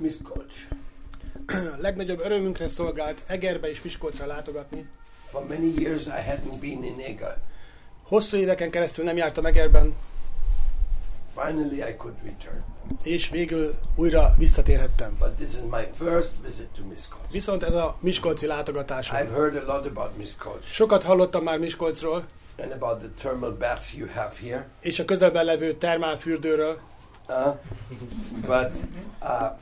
Miskolc. Legnagyobb örömünkre szolgált Egerbe és Miskolcra látogatni. For many years I hadn't been in Eger. Hosszú éveken keresztül nem jártam Egerben, Finally I could return. és végül újra visszatérhettem. But this is my first visit to Miskolc. Viszont ez a Miskolci látogatásom. I've heard a lot about Miskolc Sokat hallottam már Miskolcról, and about the thermal bath you have here. és a közelben levő termálfürdőről, Uh, but uh,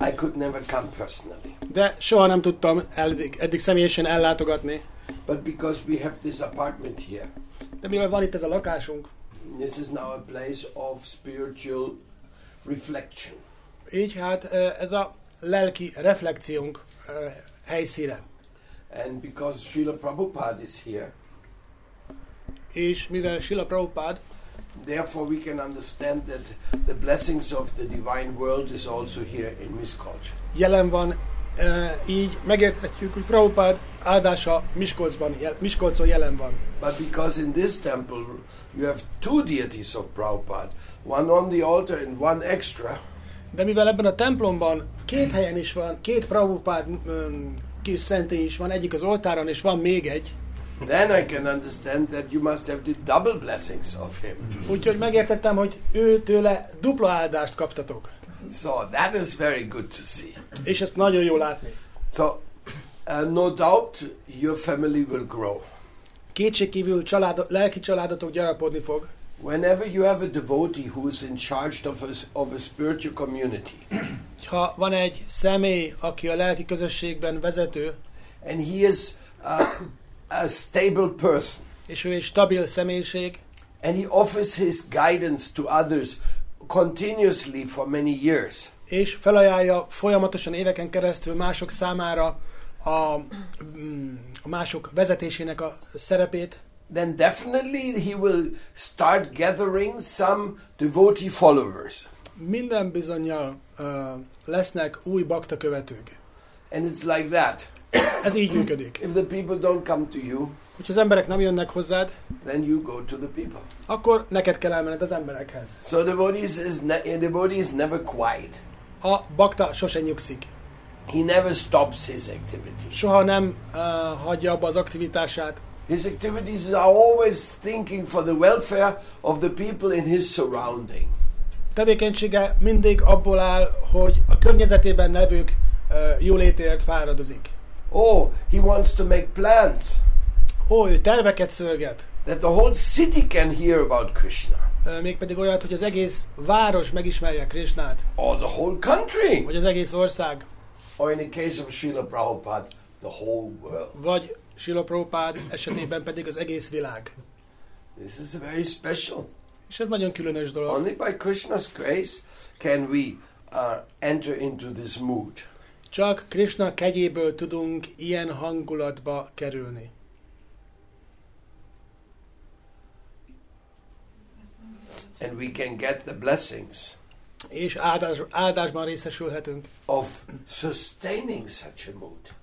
I could never come personally. de soha nem tudtam eddig, eddig személyesen ellátogatni. But because we have this apartment here, De mivel van itt ez a lakásunk, this is now a place of spiritual reflection. így hát ez a lelki reflekciónk eh, helyszíne. And because Srila Prabhupada is here, És mivel Sila Prabhupád, therefore we can understand that the blessings of the divine world is also here in Miskolc. jelen van, eh, így megérthetjük, hogy Prabhupád áldása Miskolcban, Miskolcon jelen van. But because in this temple you have two deities of Prabhupada, one on the altar and one extra, De mivel ebben a templomban két helyen is van, két Prabhupád mm, kis szentély is van, egyik az oltáron, és van még egy, then I can understand that you must have the double blessings of him. úgyhogy megértettem, hogy ő tőle dupla áldást kaptatok. So that is very good to see. És ezt nagyon jó látni. So, uh, no doubt your family will grow. Kétségkívül család, lelki családotok gyarapodni fog. Whenever you have a devotee who is in charge of a, of a spiritual community, Ha van egy személy, aki a lelki közösségben vezető, and he is uh, a stable person, és ő egy stabil személyiség, and he offers his guidance to others continuously for many years, és felajánlja folyamatosan éveken keresztül mások számára a, mm, a mások vezetésének a szerepét, then definitely he will start gathering some devotee followers. minden bizonyal uh, lesznek új bakta követők. And it's like that. Ez így működik. If the people don't come to you, Hogyha az emberek nem jönnek hozzád, then you go to the people. akkor neked kell elmenned az emberekhez. So devotees is ne- a devotee is never quiet. A bakta sose nyugszik. He never stops his activities. Soha nem uh, hagyja abba az aktivitását. His activities are always thinking for the welfare of the people in his surrounding. Tevékenysége mindig abból áll, hogy a környezetében levők uh, jólétért fáradozik. Oh, he wants to make plans Ó, ő terveket szölget, that the whole city can hear about Krishna, uh, mégpedig olyat, hogy az egész város megismerje Krishnát, or the whole country, vagy az egész ország, or in the case of Srila Prabhupada, the whole world. vagy Sila Prabhupád esetében pedig az egész világ. This is very special. És ez nagyon különös dolog. Only by Krishna's grace can we uh, enter into this mood. Csak Krishna kegyéből tudunk ilyen hangulatba kerülni. And we can get the blessings És áldás, áldásban részesülhetünk. of sustaining such a mood.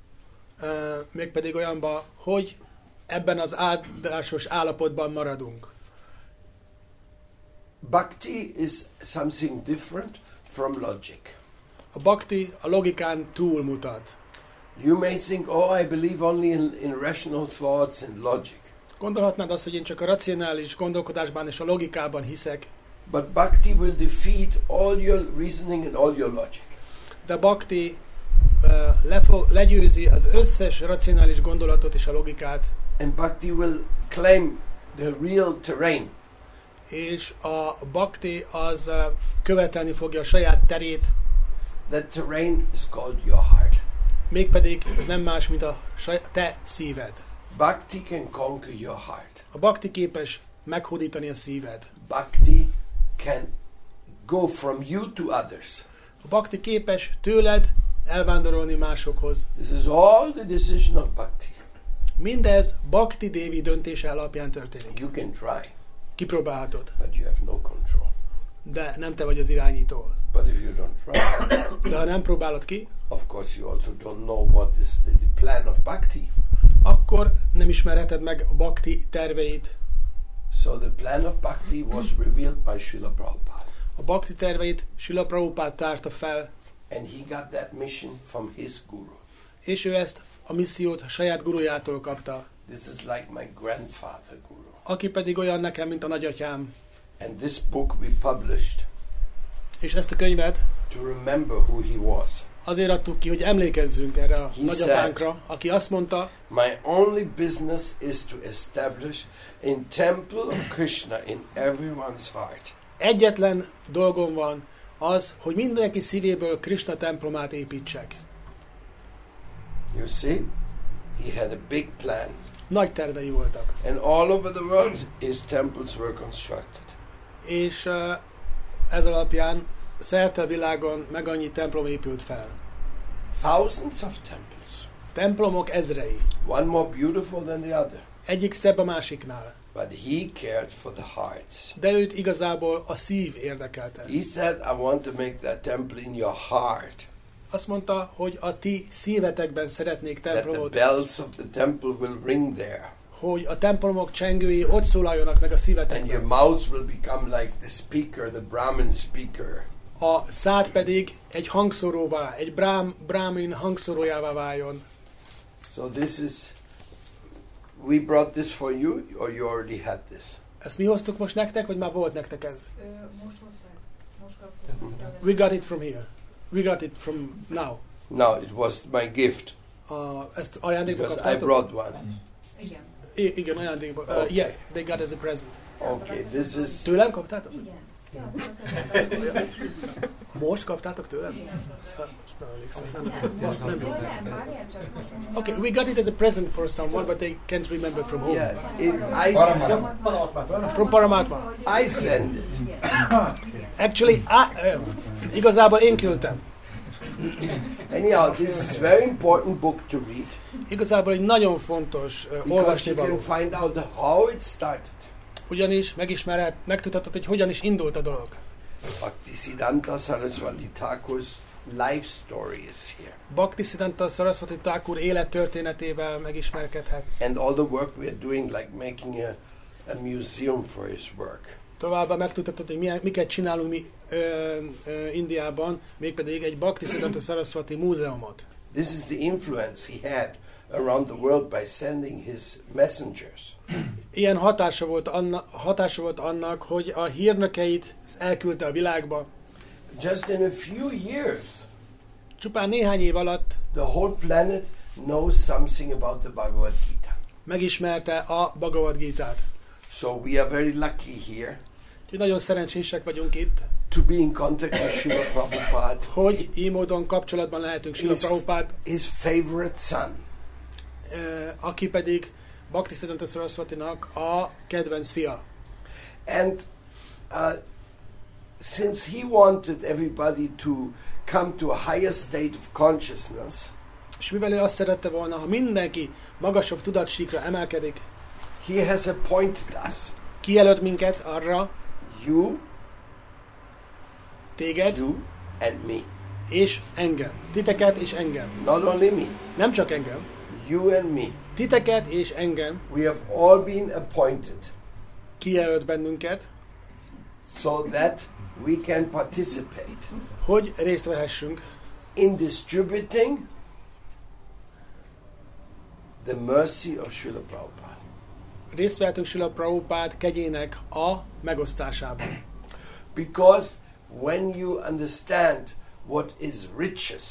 Uh, mégpedig olyanba, hogy ebben az áldásos állapotban maradunk. Bhakti is something different from logic. A bakti a logikán túlmutat. You may think, oh, I believe only in, in rational thoughts and logic. Gondolhatnád azt, hogy én csak a racionális gondolkodásban és a logikában hiszek, But bhakti will defeat all your reasoning and all your logic. de bakti uh, lefog, legyőzi az összes racionális gondolatot és a logikát, And bhakti will claim the real terrain. és a bakti az uh, követelni fogja a saját terét, That terrain is called your heart. mégpedig ez nem más, mint a saj- te szíved. Bhakti can conquer your heart. A bakti képes meghódítani a szíved. Bhakti can go from you to others. A bakti képes tőled elvándorolni másokhoz. This is all the decision of bhakti. Mindez bakti dévi döntése alapján történik. You can try, Kipróbálhatod, but you have no control. De nem te vagy az irányító. But if you don't try, De ha nem próbálod ki, of course you also don't know what is the, the plan of bhakti. akkor nem ismerheted meg a bakti terveit. So the plan of bhakti was revealed by Srila Prabhupada. A bakti terveit Sila Prabhupád tárta fel, And he got that mission from his guru. És ő ezt a missziót a saját gurujától kapta, This is like my grandfather guru. aki pedig olyan nekem, mint a nagyatyám. And this book we published És ezt a könyvet to remember who he was. azért adtuk ki, hogy emlékezzünk erre a He nagyapánkra, aki azt mondta, My only business is to establish a temple of Krishna in everyone's heart. egyetlen dolgom van az, hogy mindenki szívéből Krishna templomát építsek. You see? He had a big plan. Nagy tervei voltak. And all over the world, his temples were constructed. És ez alapján szerte a világon meg annyi templom épült fel. Thousands of temples. Templomok ezrei. One more beautiful than the other. Egyik szebb a másiknál. But he cared for the hearts. De őt igazából a szív érdekelte. He said, I want to make that temple in your heart. Azt mondta, hogy a ti szívetekben szeretnék That the templomot, bells of the temple will ring there. Hogy a templomok csengői ott szólaljanak meg a And your szívetekben. mouths will become like the speaker, the Brahmin speaker. A szád pedig egy hangszoróvá, egy brám, brámin hangszorójává váljon. So this is, we brought this for you, or you already had this? Ezt mi hoztuk most nektek, vagy már volt nektek ez? Most hozták. Most kaptuk. We got it from here. We got it from now. No, it was my gift A, ezt ajándékba because I kaptátok? brought one. Igen. I, igen, ajándékba. Uh, Okay. yeah, they got as a present. Okay, this is Tőlem kaptátok? Igen. Most kaptátok tőlem? Uh. Okay, we got it as a present for someone, but they can't remember from whom. yeah. It, I From Paramatma. I send it. Actually, I, uh, igazából én küldtem. Anyhow, this is very important book to read Igazából egy nagyon fontos uh, olvasni való. find out how it started. Ugyanis megismerhet, megtudhatod, hogy hogyan is indult a dolog. Bhaktisiddhanta Saraswati Thakur's life story is here, Bhaktisiddhanta Saraswati Thakur élettörténetével megismerkedhetsz. and all the work we are doing, like making a, a museum for his work. Továbbá megtudhatod, hogy milyen, miket csinálunk mi ö, ö, Indiában, mégpedig egy Bhaktisiddhanta Saraswati múzeumot. This is the influence he had around the world by sending his messengers. Ilyen hatása volt, anna, hatása volt annak, hogy a hírnökeit elküldte a világba. Just in a few years, Csupán néhány év alatt the whole planet knows something about the Bhagavad Gita. megismerte a Bhagavad Gita-t. So we are very lucky here Úgyhogy nagyon szerencsések vagyunk itt, to be in contact with Srila Prabhupada, hogy így módon kapcsolatban lehetünk Srila Prabhupád, his favorite son. aki pedig Bhaktisiddhanta Saraswatinak a kedvenc fia. And uh, since he wanted everybody to come to a higher state of consciousness, És mivel ő azt szerette volna, ha mindenki magasabb tudatsíkra emelkedik, he has appointed us, kijelölt minket arra, you, téged you, and me. és engem. Titeket és engem. Not only me, Nem csak engem. you and me. Titeket és engem We have all been appointed kijelölt bennünket, so that we can participate hogy részt vehessünk in distributing the mercy of Srila Prabhupada. Részt vehetünk Sila Prabhupád kegyének a megosztásában. Because when you understand what is riches,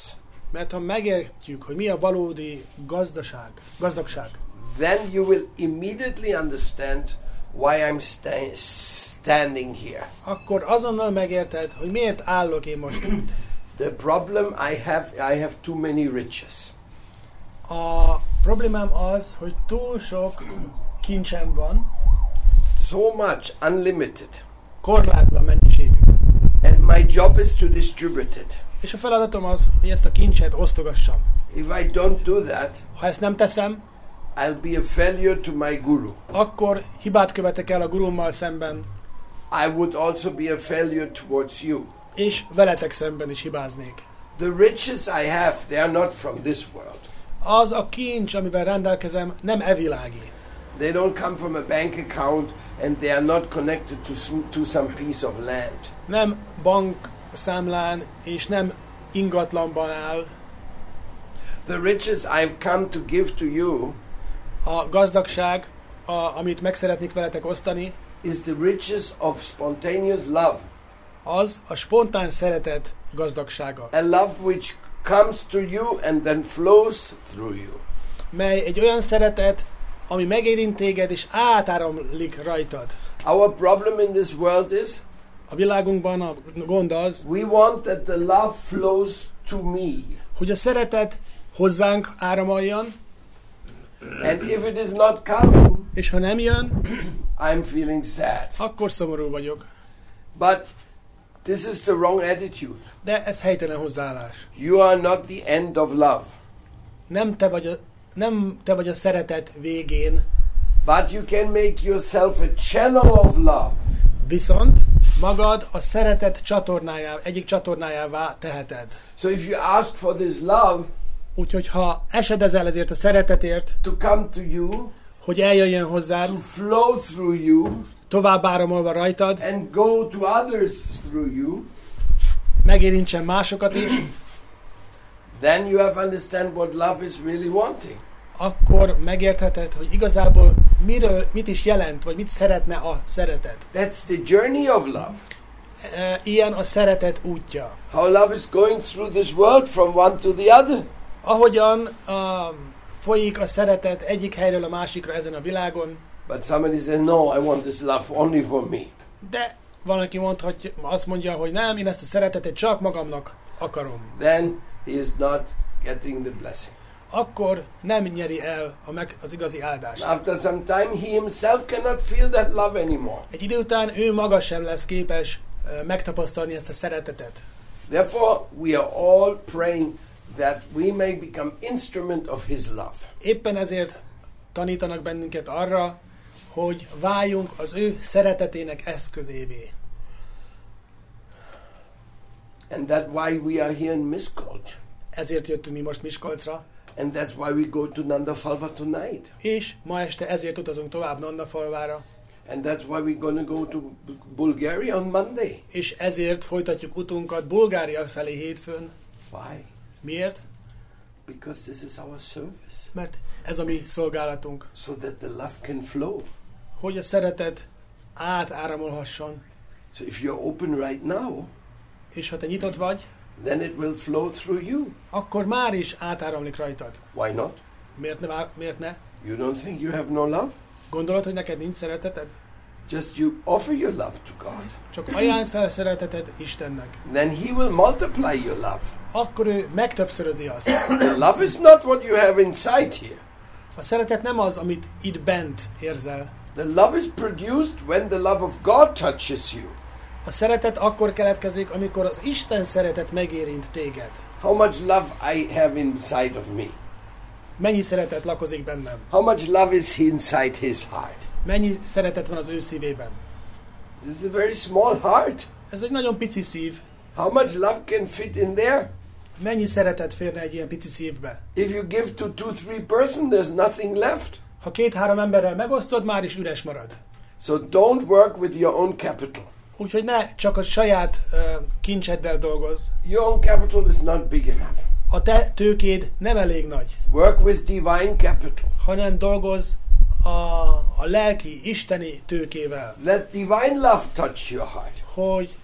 Mert ha megértjük, hogy mi a valódi gazdaság, gazdagság, then you will immediately understand why I'm sta- standing here. akkor azonnal megérted, hogy miért állok én most itt. The problem I have, I have too many riches. A problémám az, hogy túl sok kincsem van, So much, unlimited. korlátlan mennyiségű. And my job is to distribute it. És a feladatom az, hogy ezt a kincset osztogassam. If I don't do that, Ha ezt nem teszem, I'll be a failure to my guru. akkor hibát követek el a gurummal szemben, I would also be a failure towards you. és veletek szemben is hibáznék. The riches I have, they are not from this world. Az a kincs, amivel rendelkezem, nem evilági. They don't come from a bank account and they are not connected to, to some piece of land. Nem bank számlán, és nem ingatlanban áll. The riches I've come to give to you A gazdagság, a, amit meg szeretnék veletek osztani, is the riches of spontaneous love. az a spontán szeretet gazdagsága, A love which comes to you and then flows through you. mely egy olyan szeretet, ami megérint téged és átáramlik rajtad. Our problem in this world is A világunkban a gond az, we want that the love flows to me. hogy a szeretet hozzánk áramoljon, And if it is not coming, és ha nem jön, I'm feeling sad. akkor szomorú vagyok. But this is the wrong attitude. De ez helytelen hozzáállás. You are not the end of love, Nem te vagy nem te vagy a szeretet végén, but you can make yourself a channel of love. viszont magad a szeretet csatornájá, egyik csatornájává teheted. So if you ask for this love Úgyhogy ha esedezel ezért a szeretetért, to come to you, hogy eljöjjön hozzád, to flow through you, tovább áramolva rajtad, and go to others through you, megérintsen másokat is, then you have understand what love is really wanting. akkor megértheted, hogy igazából miről, mit is jelent, vagy mit szeretne a szeretet. That's the journey of love. E, Ilyen a szeretet útja. How love is going through this world from one to the other. Ahogyan um, folyik a szeretet egyik helyről a másikra ezen a világon, But somebody says, no, I want this love only for me. de van, aki mondhatja, azt mondja, hogy nem, én ezt a szeretetet csak magamnak akarom. Then he is not getting the blessing. Akkor nem nyeri el a meg, az igazi áldást. After some time, he himself cannot feel that love anymore. Egy idő után ő maga sem lesz képes ö, megtapasztalni ezt a szeretetet. Therefore, we are all praying that we may become instrument of his love. Éppen ezért tanítanak bennünket arra, hogy váljunk az ő szeretetének eszközévé. And that's why we are here in Miskolc. Ezért jöttünk mi most Miskolcra, And that's why we go to Nandafalva tonight. és ma este ezért utazunk tovább Nandafalvára, And that's why we're going to go to Bulgaria on Monday. és ezért folytatjuk utunkat Bulgária felé hétfőn. Why? Miért? Because this is our service. Mert ez a mi szolgálatunk, So that the love can flow. hogy a szeretet átáramolhasson, So if you're open right now, és ha te nyitott vagy, then it will flow through you. akkor már is átáramlik rajtad. Why not? Miért ne? vár- Miért ne? You don't think you have no love? Gondolod, hogy neked nincs szereteted? Just you offer your love to God. Csak ajánld fel szereteted Istennek. Then He will multiply your love. Akkor ő megtöbbszörözi azt. The love is not what you have inside here. A szeretet nem az, amit itt bent érzel. The love is produced when the love of God touches you. A szeretet akkor keletkezik, amikor az Isten szeretet megérint téged. How much love I have inside of me. Mennyi szeretet lakozik bennem? How much love is inside His heart. Mennyi szeretet van az ő szívében? This is a very small heart. Ez egy nagyon pici szív. How much love can fit in there? Mennyi szeretet férne egy ilyen pici szívbe? If you give to two, three person, there's nothing left. Ha két-három emberrel megosztod, már is üres marad. So don't work with your own capital. Úgyhogy ne csak a saját uh, kincseddel dolgozz. Your own capital is not big enough. A te tőkéd nem elég nagy, Work with divine capital. hanem dolgozz a, a lelki, isteni tőkével, Let divine love touch your heart. hogy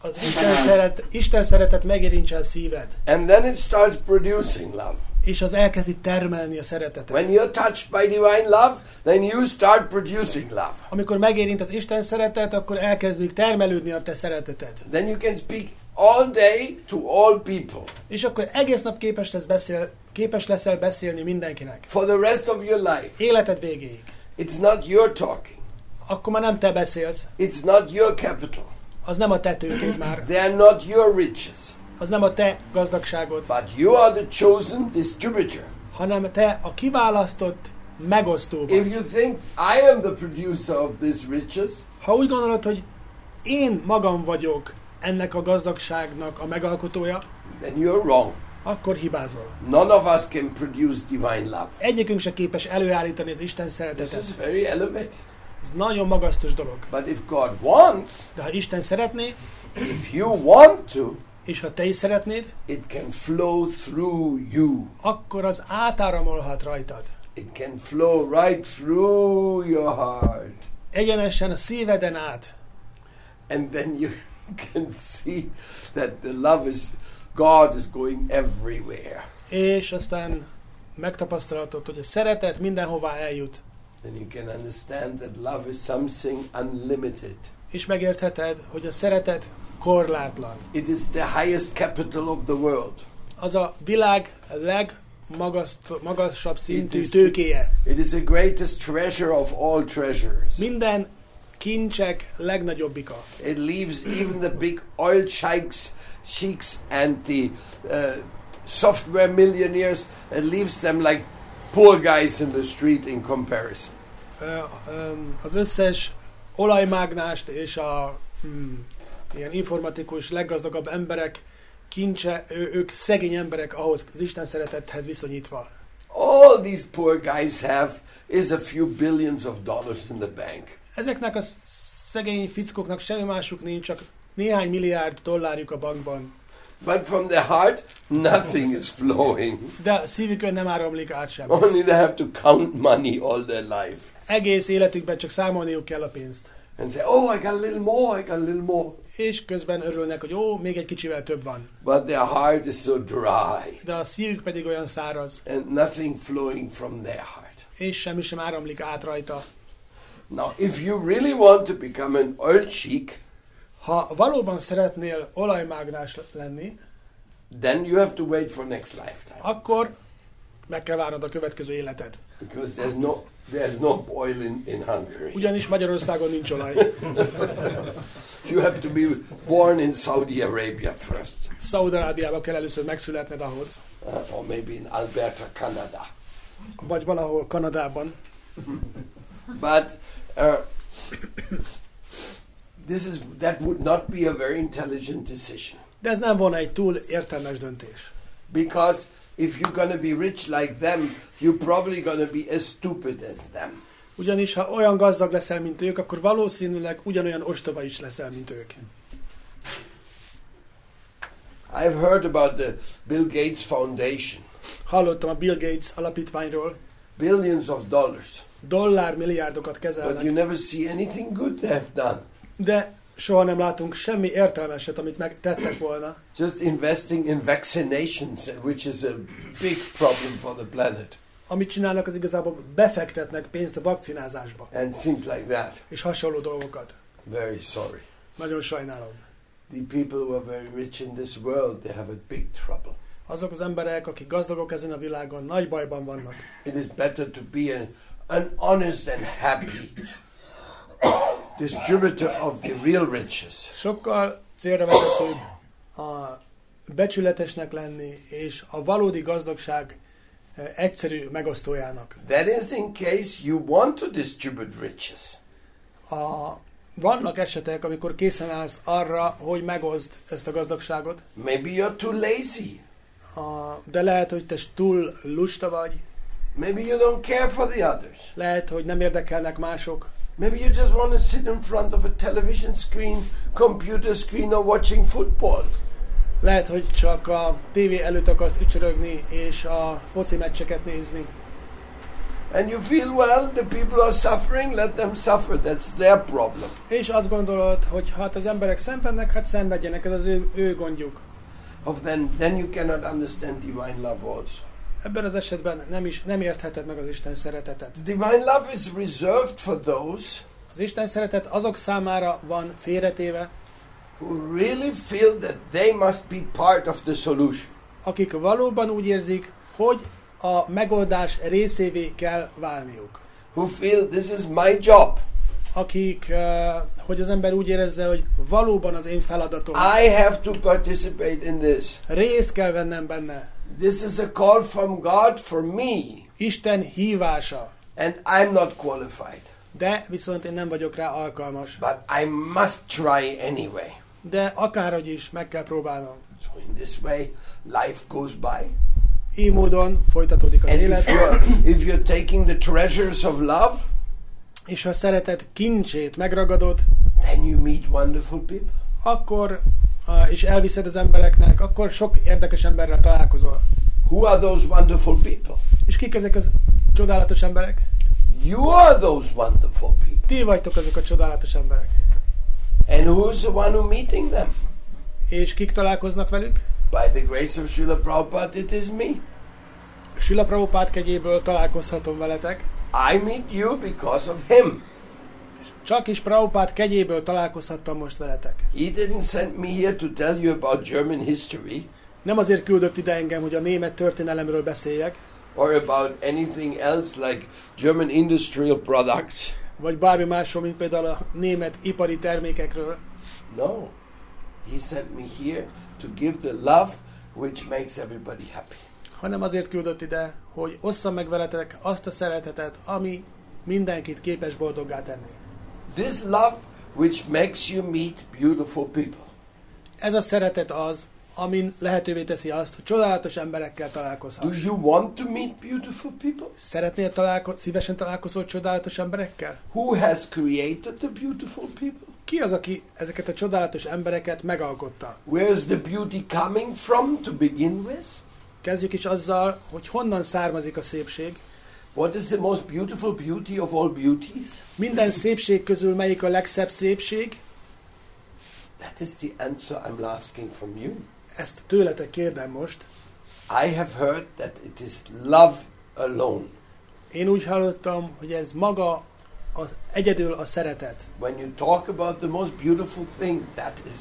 az Isten, szeret, Isten szeretet megérintse a szíved, And then it starts producing love. És az elkezdi termelni a szeretetet. When you're touched by divine love, then you start producing love. Amikor megérint az Isten szeretet, akkor elkezdik termelődni a te szereteted. Then you can speak all day to all people. És akkor egész nap képes, lesz beszél, képes leszel beszélni mindenkinek. For the rest of your life. Életed végéig. It's not your talking. Akkor már nem te beszélsz, It's not your capital. az nem a te tőkéd már, They are not your riches. Az nem a te gazdagságod, But you are the chosen distributor. hanem te a kiválasztott megosztó If vagy. you think I am the producer of these riches, Ha úgy gondolod, hogy én magam vagyok ennek a gazdagságnak a megalkotója, then you're wrong. akkor hibázol. None of us can produce divine love. Egyikünk se képes előállítani az Isten This szeretetet. is very elevated. Ez nagyon magasztos dolog. But if God wants, De ha Isten szeretné, if you want to, és ha te is szeretnéd, it can flow through you. akkor az átáramolhat rajtad. It can flow right through your heart. Egyenesen a szíveden át. And then you can see that the love is, God is going everywhere. És aztán megtapasztalhatod, hogy a szeretet mindenhová eljut. Then you can understand that love is something unlimited. És megértheted, hogy a szeretet korlátlan. It is the highest capital of the world. Az a világ legmagasabb szintű It is- tőkéje. It is the greatest treasure of all treasures. Minden kincsek legnagyobbika. It leaves even the big oil sheiks, sheiks and the uh, software millionaires. It leaves them like poor guys in the street in comparison. Ö, ö, Az összes olajmágnást és a hmm, ilyen informatikus leggazdagabb emberek kincse, ő, ők szegény emberek ahhoz az Isten szeretethez viszonyítva. All these poor guys have is a few billions of dollars in the bank. Ezeknek a szegény fickóknak semmi másuk nincs, csak néhány milliárd dollárjuk a bankban. But from their heart, nothing is flowing. De a szívükön nem áramlik át sem. Only they have to count money all their life Egész életükben csak számolniuk kell a pénzt. and say, "Oh, I got a little more. I got a little more." És közben örülnek, hogy ó, még egy kicsivel több van. But their heart is so dry, De a szívük pedig olyan száraz, and nothing flowing from their heart. és semmi sem áramlik át rajta. Now, if you really want to become an oil sheik, Ha valóban szeretnél olajmágnás lenni, then you have to wait for next lifetime akkor meg kell várnod a következő életet. because there's no there's no oil in, in Hungary. Ugyanis Magyarországon nincs olaj. You have to be born in Saudi Arabia first, Szaudarábiába kell először megszületned ahhoz, uh, or maybe in Alberta, Canada. vagy valahol Kanadában. But uh, this is that would not be a very intelligent decision De ez nem volna egy túl értelmes döntés. because if you're to be rich like them, you're probably to be as stupid as them. Ugyanis ha olyan gazdag leszel, mint ők, akkor valószínűleg ugyanolyan ostoba is leszel, mint ők. I've heard about the Bill Gates Foundation, Hallottam a Bill Gates alapítványról, billions of dollars, dollár milliárdokat but you kezelnek, never see anything good they have done. de soha nem látunk semmi értelmeset, amit megtettek volna. Just investing in vaccinations, which is a big problem for the planet, Amit csinálnak, az igazából befektetnek pénzt a vakcinázásba, and things like that. és hasonló dolgokat. Very sorry. Nagyon sajnálom. The people who are very rich in this world, they have a big trouble. Azok az emberek, akik gazdagok ezen a világon, nagy bajban vannak. It is better to be an, an honest and happy distributor of the real riches Sokkal célra vezetőbb a becsületesnek lenni, és a valódi gazdagság eh, egyszerű megosztójának. That is in case you want to distribute riches. A, vannak esetek, amikor készen állsz arra, hogy megoszd ezt a gazdagságot, Maybe you're too lazy. a, de lehet, hogy te túl lusta vagy, Maybe you don't care for the others. lehet, hogy nem érdekelnek mások, Maybe you just want to sit in front of a television screen, computer screen, or watching football. lehet, hogy csak a tévé előtt akarsz ücsörögni, és a foci meccseket nézni. And you feel, well, the people are suffering, let them suffer. That's their problem. És azt gondolod, hogy hát az emberek szenvednek, hát szenvedjenek, ez az ő, ő gondjuk. Of then, then you cannot understand divine love also. Ebben az esetben nem is nem értheted meg az Isten szeretetet. Divine love is reserved for those Az Isten szeretet azok számára van félretéve, who really feel that they must be part of the solution. akik valóban úgy érzik, hogy a megoldás részévé kell válniuk. Who feel this is my job. Akik, eh, hogy az ember úgy érezze, hogy valóban az én feladatom. I have to participate in this. Részt kell vennem benne. This is a call from God for me, Isten hívása. and I'm not qualified. De viszont én nem vagyok rá alkalmas. But I must try anyway. De akárhogy is meg kell próbálnom. So in this way, life goes by. Így módon folytatódik az And if élet. you're, if you're taking the treasures of love, És ha szeretet kincsét megragadod, then you meet wonderful people. akkor és elviszed az embereknek, akkor sok érdekes emberrel találkozol. Who are those wonderful people? És kik ezek az csodálatos emberek? You are those wonderful people. Ti vagytok azok a csodálatos emberek. And who is the one who meeting them? És kik találkoznak velük? By the grace of Srila Prabhupada, it is me. Sila Prabhupád kegyéből találkozhatom veletek. I meet you because of him. Csak is Prabhupád kegyéből találkozhattam most veletek. He didn't send me here to tell you about German history Nem azért küldött ide engem, hogy a német történelemről beszéljek, or about anything else like German industrial products. vagy bármi másról, mint például a német ipari termékekről, No. He sent me here to give the love which makes everybody happy. hanem azért küldött ide, hogy osszam meg veletek azt a szeretetet, ami mindenkit képes boldoggá tenni. This love which makes you meet beautiful people. Ez a szeretet az, amin lehetővé teszi azt, hogy csodálatos emberekkel Do találkozhass. you want to meet beautiful people? Szeretnél találko- szívesen találkozol csodálatos emberekkel? Who has created the beautiful people? Ki az, aki ezeket a csodálatos embereket megalkotta? Where is the beauty coming from to begin with? Kezdjük is azzal, hogy honnan származik a szépség. What is the most beautiful beauty of all beauties? Minden szépség közül melyik a legszebb szépség? That is the answer I'm asking from you. Ezt tőletek kérdem most. I have heard that it is love alone. Én úgy hallottam, hogy ez maga az, egyedül a szeretet. When you talk about the most beautiful thing, that is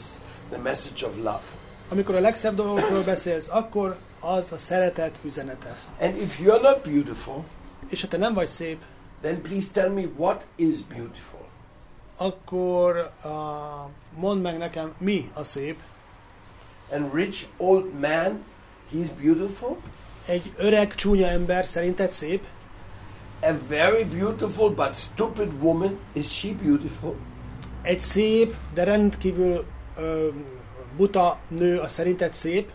the message of love. Amikor a legszebb dolgokról beszélsz, akkor az a szeretet üzenete. And if you're not beautiful, És ha te nem vagy szép, then please tell me what is beautiful. akkor uh, mondd meg nekem, mi a szép. And rich old man, he's beautiful. Egy öreg, csúnya ember szerinted szép? A very beautiful but stupid woman, is she beautiful? Egy szép, de rendkívül ö, buta nő, a szerinted szép?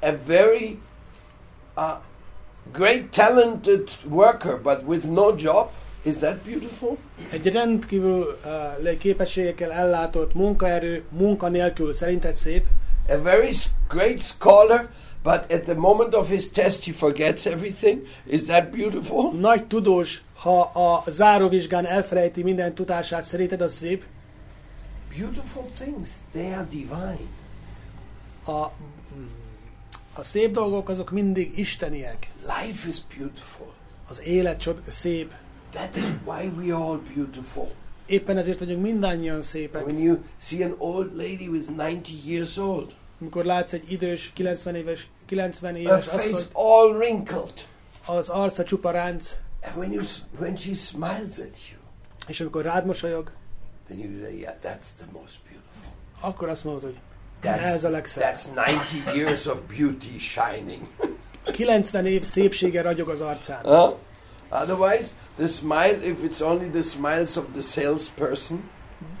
A very uh, great talented worker but with no job, is that beautiful? Egy rendkívül uh, képességekkel ellátott munkaerő, munka nélkül szerinted szép? A very great scholar but at the moment of his test he forgets everything, is that beautiful? Nagy tudós, ha a záróvizsgán elfelejti minden tudását, szerinted az szép? Beautiful things, they are divine. A, a szép dolgok azok mindig isteniek. Life is beautiful. Az élet csod, szép. That is why we are all beautiful. Éppen ezért vagyunk mindannyian szépek. When you see an old lady is 90 years old, Amikor látsz egy idős, 90 éves, 90 her éves face asszonyt, all wrinkled, az arca csupa ránc, and when you when she smiles at you, és amikor rád mosolyog, then you say, "Yeah, that's the most beautiful." akkor azt mondod, hogy That's ez a legszebb. that's 90 years of beauty shining. 90 év szépsége ragyog az arcán. Huh? Otherwise, the smile, if it's only the smiles of the salesperson,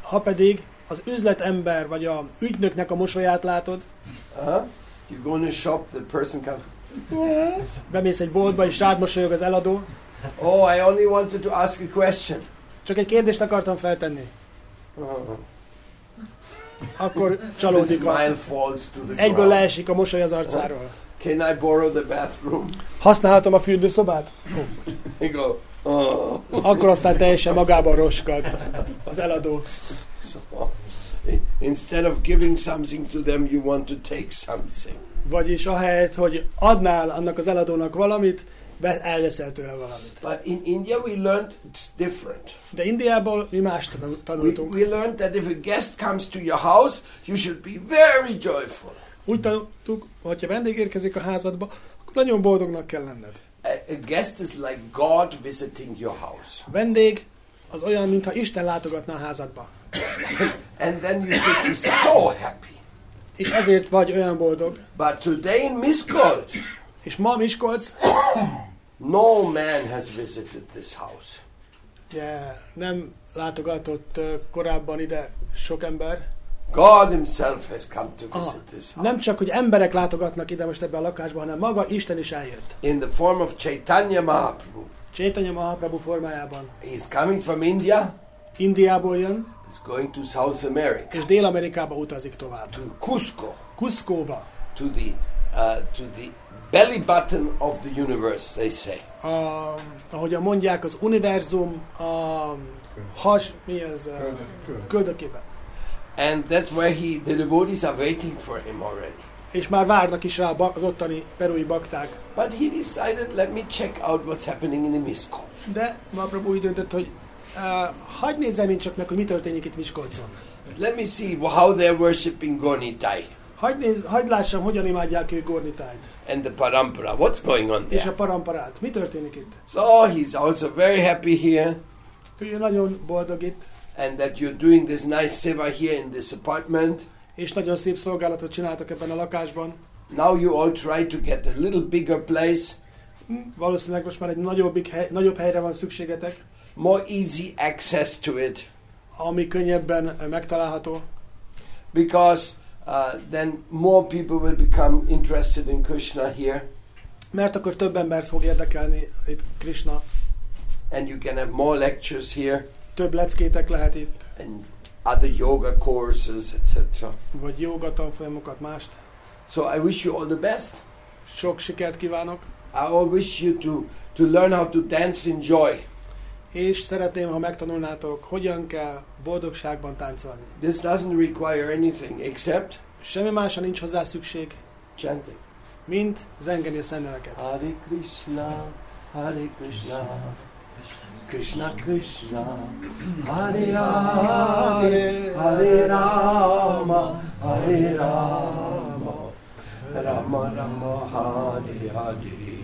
Ha pedig az üzletember vagy a ügynöknek a mosolyát látod, uh-huh, you go in a shop, the person comes, bemész egy boltba és rád mosolyog az eladó, "Oh, I only wanted to ask a question." csak egy kérdést akartam feltenni, Uh-huh. Akkor csalódik a... Egyből leesik a mosoly az arcáról. Can I borrow the bathroom? Használhatom a fürdőszobát? You go, oh. Akkor aztán teljesen magában roskad az eladó. So, instead of giving something to them, you want to take something. Vagyis ahelyett, hogy adnál annak az eladónak valamit, elveszel tőle valamit. But in India, we learned it's different. De Indiából mi más tanul- We, tanultunk. we learned that if a guest comes to your house, you should be very joyful. Úgy tanultuk, hogy ha vendég érkezik a házadba, akkor nagyon boldognak kell lenned. A, a guest is like God visiting your house. A vendég az olyan, mintha Isten látogatna a házadba. And then you should be so happy. És ezért vagy olyan boldog. But today in Miskolc, És ma Miskolc no man has visited this house. ugye, nem látogatott korábban ide sok ember. God himself has come to visit this house. nem csak, hogy emberek látogatnak ide most ebbe a lakásba, hanem maga Isten is eljött. In the form of Chaitanya Mahaprabhu. Chaitanya Mahaprabhu formájában. He's coming from India Indiából jön, is going to South America, és Dél-Amerikába utazik tovább. to Cusco, Cuscóba, to the uh, to the belly button of the universe. They say. a, ahogyan mondják, az univerzum a has, mi ez? A, köldökében. And that's where he, the devotees are waiting for him already. És már várnak is rá az ottani perui bakták. But he decided, let me check out what's happening in the Misco. De Mahaprabhu úgy döntött, hogy uh, hagyd nézzem én csak meg, hogy mi történik itt Miskolcon. Let me see how they're worshipping Gornitai Hagyd, néz, hagyd lássam, hogyan imádják ők Gornitájt. And the Parampara. What's going on És a there? paramparát. Mi történik itt? So he's also very happy here, Ő nagyon boldog itt, and that you're doing this nice seva here in this apartment. és nagyon szép szolgálatot csináltak ebben a lakásban. Now you all try to get a little bigger place, Valószínűleg most már egy nagyobbik hely, nagyobb helyre van szükségetek, more easy access to it, ami könnyebben megtalálható, because uh, then more people will become interested in Krishna here, mert akkor több embert fog érdekelni itt Krishna. and you can have more lectures here, Több leckétek lehet itt, and other yoga courses, etc. vagy joga tanfolyamokat, mást. So I wish you all the best. Sok sikert kívánok, I all wish you to, to learn how to dance in joy. És szeretném, ha megtanulnátok, hogyan kell boldogságban táncolni. This doesn't require anything except Semmi másra nincs hozzá szükség, chanting. mint zengeni a szenteleket. Hare Krishna, Hare Krishna, Krishna Krishna, Hare Hare, Hare Rama, Hare Rama, Rama Rama, Hare Hare,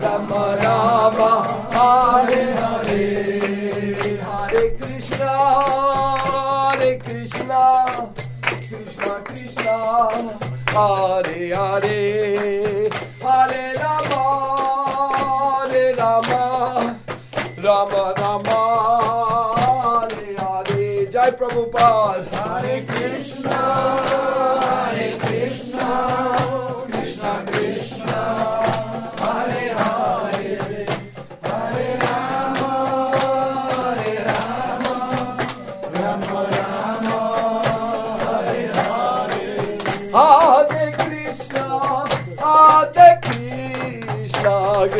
Rama Rama, Hare Hare, Hare Krishna, Hare Krishna, Krishna Krishna, Hare Hare, Hare Rama, Hare Rama, Rama Rama, Hare Hare, Jai Prabhupada, Hare Krishna,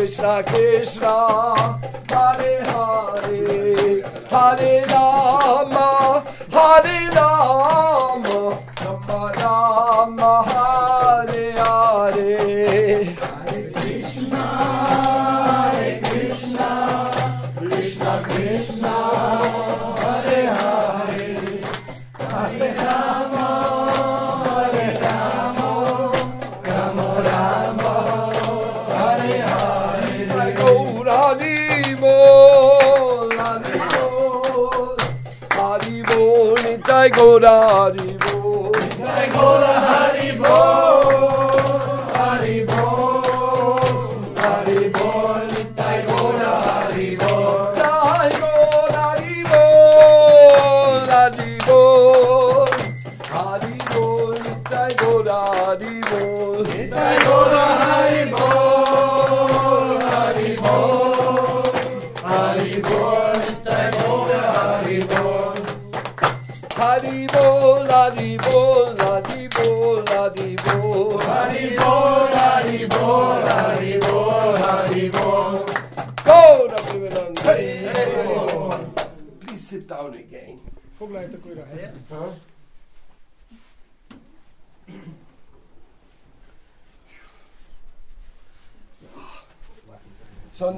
Krishna, Krishna Hare Hare, Hare Rama, Goda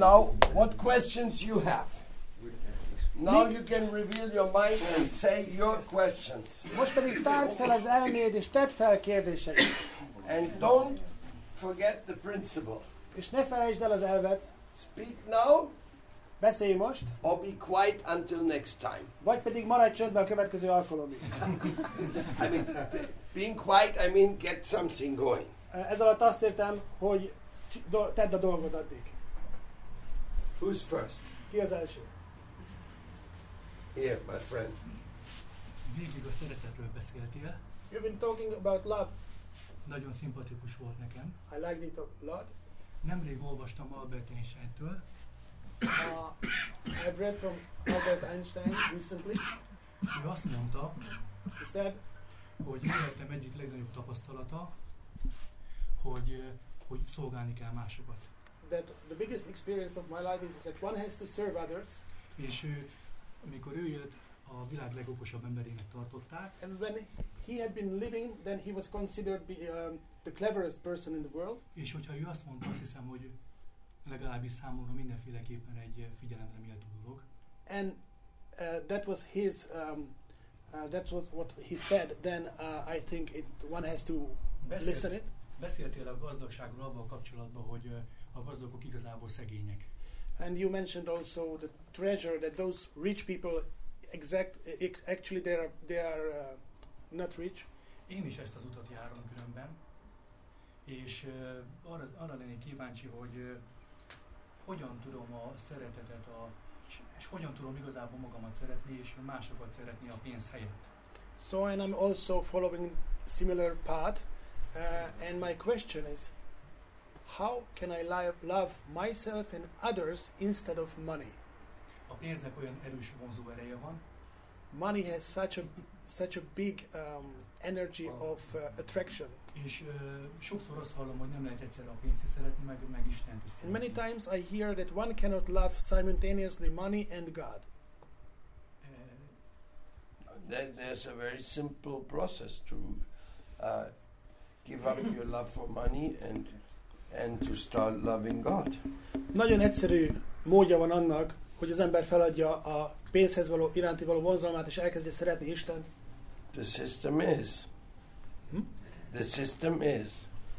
now, what questions you have? Now you can reveal your mind and say your questions. Most pedig tárd fel az elméd, és tedd fel kérdéseit. And don't forget the principle. És ne felejtsd el az elvet. Speak now Beszélj most, or be quiet until next time. vagy pedig maradj csöndben a következő alkalomig. I mean, being quiet, I mean, get something going. Ez alatt azt értem, hogy tedd a dolgod addig. Who's first? Ki az első? Here, my friend. Végig a szeretetről beszéltél, You've been talking about love. nagyon szimpatikus volt nekem. I liked it a lot. Nemrég olvastam Albert Einstein-től, Uh, I've read from Albert Einstein recently. ő azt mondta, He said, hogy életem egyik legnagyobb tapasztalata, hogy, ö, hogy szolgálni kell másokat. That the biggest experience of my life is that one has to serve others. És ő, amikor ő jött, a világ legokosabb emberének tartották, And when he had been living, then he was considered be, um, the cleverest person in the world. és hogyha ő azt mondta, azt hiszem, hogy legalábbis számomra mindenféleképpen egy figyelemre méltó dolog. And uh, that was his, um, uh, that was what he said. Then uh, I think it, one has to listen Beszélt, it. beszéltél a gazdagságról avval kapcsolatban, hogy ö, a gazdagok igazából szegények. And you mentioned also the treasure that those rich people exact ex- actually they are they are uh, not rich. Én is ezt az utat járom különben, és ö, arra, arra lennék kíváncsi, hogy ö, hogyan tudom a szeretetet, a, és, és hogyan tudom igazából magamat szeretni, és másokat szeretni a pénz helyett. So and I'm also following similar path. Uh, and my question is, how can I love myself and others instead of money? A pénznek olyan erős vonzó ereje van, Money has such a such a big um, energy of uh, attraction. és ö, sokszor azt hallom, hogy nem lehet egyszerre a pénzt is szeretni, meg, meg Istent is And many times I hear that one cannot love simultaneously money and God. Ö, There, there's a very simple process to uh, give up your love for money and and to start loving God. Nagyon egyszerű módja van annak, hogy az ember feladja a pénzhez való iránti való vonzalmát, és elkezdje szeretni Istent. The system is. Hm? The system is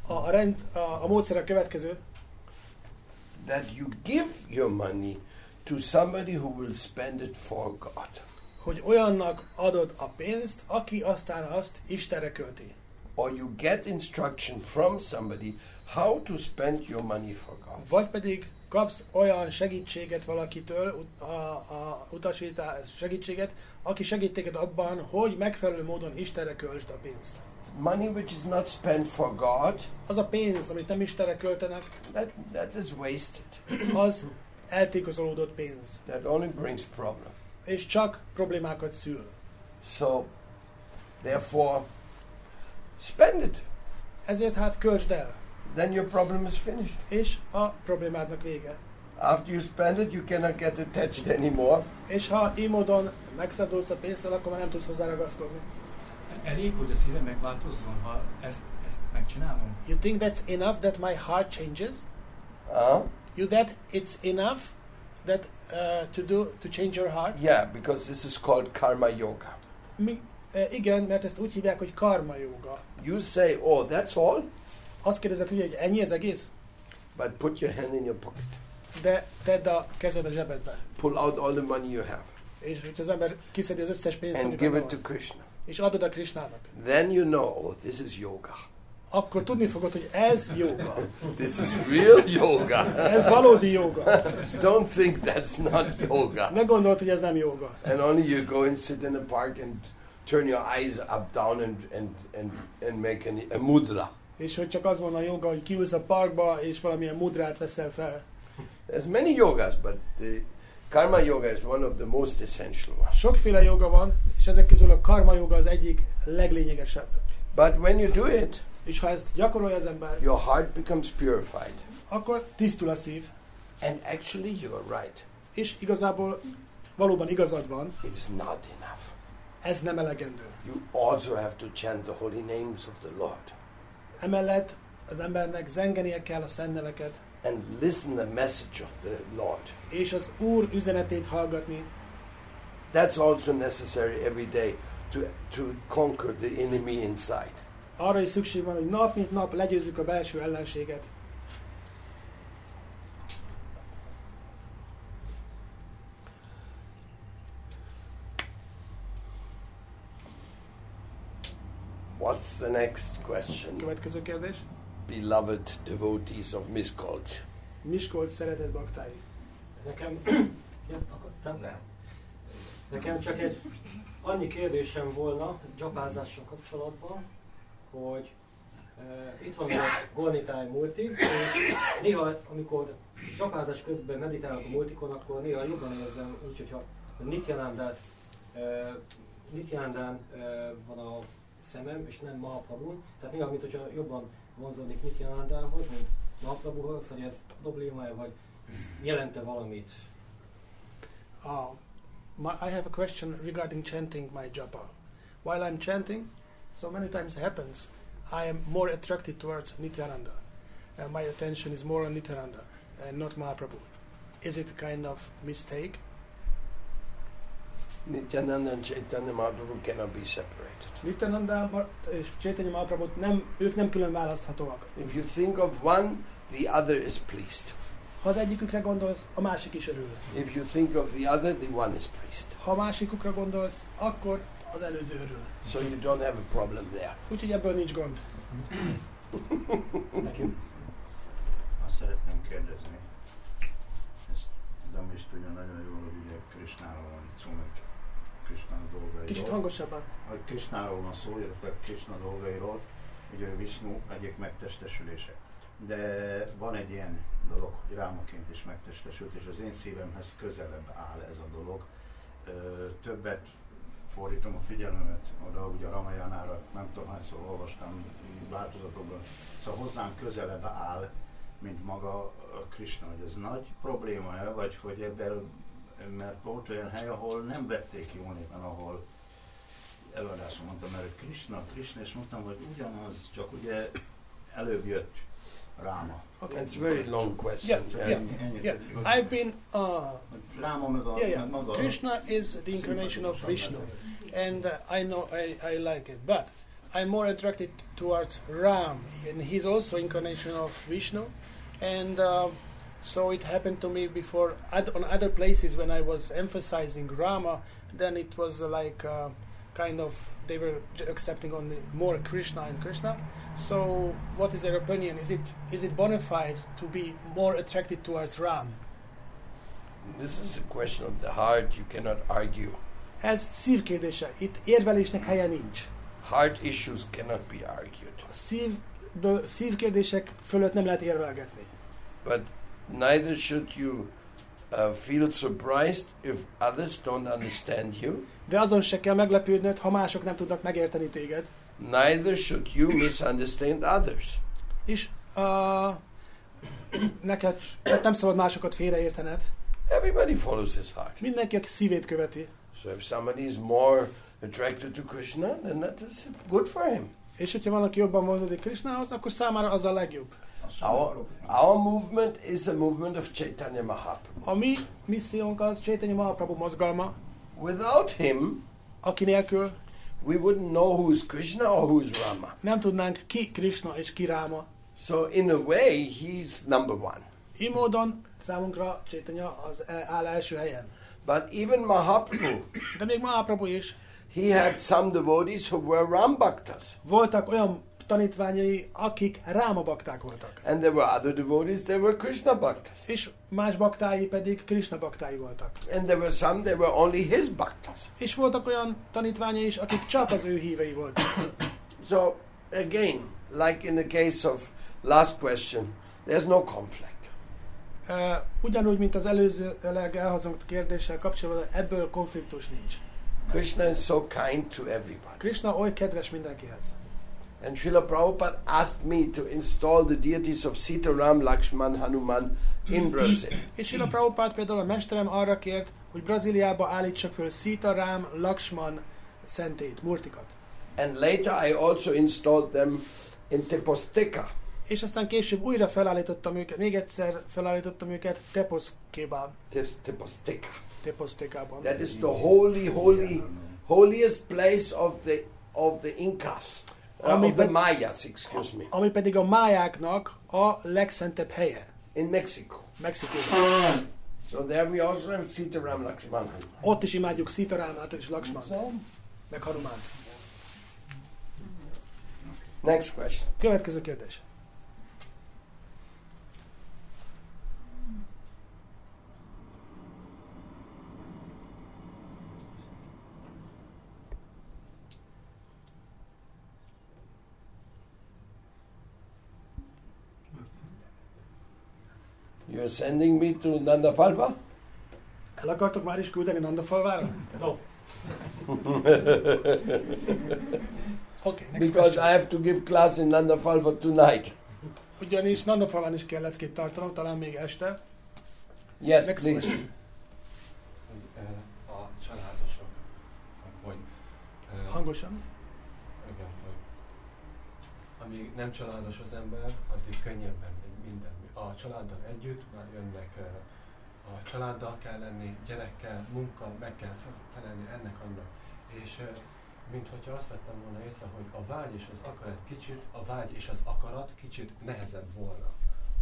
A, a rend, a, a módszer a következő, that you give your money to somebody who will spend it for God. hogy olyannak adod a pénzt, aki aztán azt Istenre költi. Or you get instruction from somebody how to spend your money for God. Vagy pedig kapsz olyan segítséget valakitől, a, a utasítás segítséget, aki segít téged abban, hogy megfelelő módon Istenre költsd a pénzt. Money which is not spent for God, Az a pénz, amit nem Istenre költenek, that, that is wasted. az eltékozolódott pénz, That only brings problem. és csak problémákat szül. So, therefore, spend it. Ezért hát költsd el, Then your problem is finished. és a problémádnak vége. After you spend it, you cannot get attached anymore. És ha így módon megszabadulsz a pénztől, akkor már nem tudsz hozzá ragaszkodni. elég, hogy a szívem megváltozzon, ha ezt, ezt megcsinálom. You think that's enough that my heart changes? Uh, You that it's enough that uh, to do to change your heart? yeah, because this is called karma yoga. Mi, uh, igen, mert ezt úgy hívják, hogy karma yoga. You say, oh, that's all, Azt kérdezed, hogy ennyi az egész? but put your hand in your pocket. De tedd a kezed a zsebedbe. Pull out all the money you have És hogy az ember kiszedi az összes pénzt, and give it to Krishna. és adod a Krisnának. Then you know, oh, this is yoga. Akkor tudni fogod, hogy ez yoga. This is real yoga. Ez valódi yoga. Don't think that's not yoga. Ne gondold, hogy ez nem yoga. And only you go and sit in a park and turn your eyes up, down, and and and, and make an, a mudra. És hogy csak az van a joga, hogy kiülsz a parkba, és valamilyen mudrát veszel fel. There's many yogas, but the Karma yoga is one of the most essential ones. Sokféle joga van, és ezek közül a karma joga az egyik leglényegesebb. But when you do it, És ha ezt gyakorolja az ember, your heart becomes purified. akkor tisztul a szív, And actually, you are right. és igazából valóban igazad van, It's not enough. Ez nem elegendő. You also have to chant the holy names of the Lord Emellett az embernek zengenie kell a szenneveket, and listen the message of the Lord. és az Úr üzenetét hallgatni. That's also necessary every day to, to conquer the enemy inside. Arra is szükség van, hogy nap mint nap legyőzzük a belső ellenséget. What's the next question? Következő kérdés. Beloved devotees of Miskolc. Miskolc szeretett baktái. Nekem... ja, akartam? Nem. Nekem csak egy annyi kérdésem volna csapázással kapcsolatban, hogy uh, itt van a Golnitáj multi, és néha, amikor csapázás közben meditálok a multikon, akkor néha jobban érzem úgy, hogyha a Nityanandát, uh, Nityanandán uh, van a szemem, és nem Mahaprabhun. Tehát néha, mint jobban vonzódik Nityanandához, mint Mahaprabhuhoz, hogy ez problémája, vagy jelente valamit. Uh, my, I have a question regarding chanting my japa. While I'm chanting, so many times happens, I am more attracted towards Nityananda. And my attention is more on Nityananda and not Mahaprabhu. Is it kind of mistake? Nityananda and Chaitanya Mahaprabhu cannot be separated. Nityananda és Chaitanya Mahaprabhu nem, ők nem külön választhatóak. If you think of one, the other is pleased. Ha az egyikükre gondolsz, a másik is örül. If you think of the other, the one is pleased. Ha a másikukra gondolsz, akkor az előző örül. So you don't have a problem there. Úgyhogy ebből nincs gond. Nekem Azt szeretném kérdezni, ezt nem is tudja nagyon jól, hogy ugye Krisnáról van itt szó, meg dolgairól. Kicsit hangosabban. Hogy Krisnáról van szó, illetve Krisna dolgairól, ugye Vishnu egyik megtestesülése. De van egy ilyen dolog, hogy rámaként is megtestesült, és az én szívemhez közelebb áll ez a dolog. Többet fordítom a figyelmemet oda, ugye a Ramajánára, nem tudom hányszor olvastam változatokban, szóval hozzám közelebb áll, mint maga a Krishna, hogy ez nagy probléma vagy hogy ebben, mert volt olyan hely, ahol nem vették jól éppen, ahol előadáson mondtam, mert Krishna, Krishna, és mondtam, hogy ugyanaz, csak ugye előbb jött Ráma. Okay. It's a very long question. Yeah, yeah. Yeah. I've been uh, Ráma meg a, Yeah, yeah. meg maga a- Krishna is the incarnation of Vishnu, and uh, I know I, I like it, but I'm more attracted towards Ram, and he's also incarnation of Vishnu, and uh, so it happened to me before ad- on other places when I was emphasizing Rama, then it was like uh, kind of they were j- accepting only more Krishna and Krishna. So, what is their opinion? Is it is it bona fide to be more attracted towards Ram? This is a question of the heart. You cannot argue. Ez szívkérdése. Itt érvelésnek helye nincs. Heart issues cannot be argued. A szívből, szívkérdések fölött nem lehet érvelgetni. But neither should you uh, feel surprised if others don't understand you. De azon se kell meglepődnöd, ha mások nem tudnak megérteni téged. Neither should you misunderstand others. És uh, neked nem szabad másokat félreértened. Everybody follows his heart. Mindenki a szívét követi. So if somebody is more attracted to Krishna, then that is good for him. És hogyha valaki jobban vonzódik Krishnához, akkor számára az a legjobb. A Our, our movement is the movement of Chaitanya Mahaprabhu. A mi missziónk az Chaitanya Mahaprabhu mozgalma, Without him, aki nélkül we wouldn't know who's Krishna or who's Rama. nem tudnánk ki Krishna és ki Ráma. So in a way, he's number one. Így módon számunkra Chaitanya az e- áll első helyen. But even Mahaprabhu, De még Mahaprabhu is he had some devotees who were Ram Bhaktas. voltak olyan tanítványai, akik Ráma bakták voltak. And there were other devotees, they were Krishna Bhaktas. És más baktái pedig Krishna baktái voltak. And there were some, they were only his Bhaktas. És voltak olyan tanítványai is, akik csak az ő hívei voltak. So again, like in the case of last question, there's no conflict. Uh, ugyanúgy, mint az előzőleg elhangzott kérdéssel kapcsolatban, ebből konfliktus nincs. Krishna is so kind to everybody. Krishna oly kedves mindenkihez. And Srila Prabhupada asked me to install the deities of Sita, Ram, Lakshman, Hanuman in Brazil. És Sila Prabhupád például a mesterem arra kért, hogy Brazíliába állítsak föl Sita Ram Lakshman szentét, murtikat. And later I also installed them in Teposteka. És aztán később újra felállítottam őket, még egyszer felállítottam őket Teposzkében, Te- Teposteka. Teposztékában. That is the holy, holy, holiest place of the of the Incas, Ami of the ped- Mayas, excuse me, Ami pedig a májáknak a legszentebb helye, in Mexico. Mexikóban. So there we also have Sita, Ram, Lakshman. Ott is imádjuk Sita Rámát és Lakshmant, So, meg Hanumánt. next question. Következő kérdés. You're sending me to Nanda Falva? El akartok már is küldeni Nandafalvára? No. Oké, next Because I question. have to give class in Nanda Falva tonight. Ugyanis Nandafalván is kell leckét tartanom, talán még este. Yes, Next please. question. a családosok, hogy Hangosan. igen, hogy amíg nem családos az ember, addig könnyebben megy minden. A családdal együtt már jönnek, a családdal kell lenni, gyerekkel, munka, meg kell fe- felelni ennek annak. És mint hogyha azt vettem volna észre, hogy a vágy és az akarat kicsit, a vágy és az akarat kicsit nehezebb volna.